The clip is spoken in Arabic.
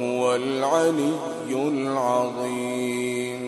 وهو العلي العظيم.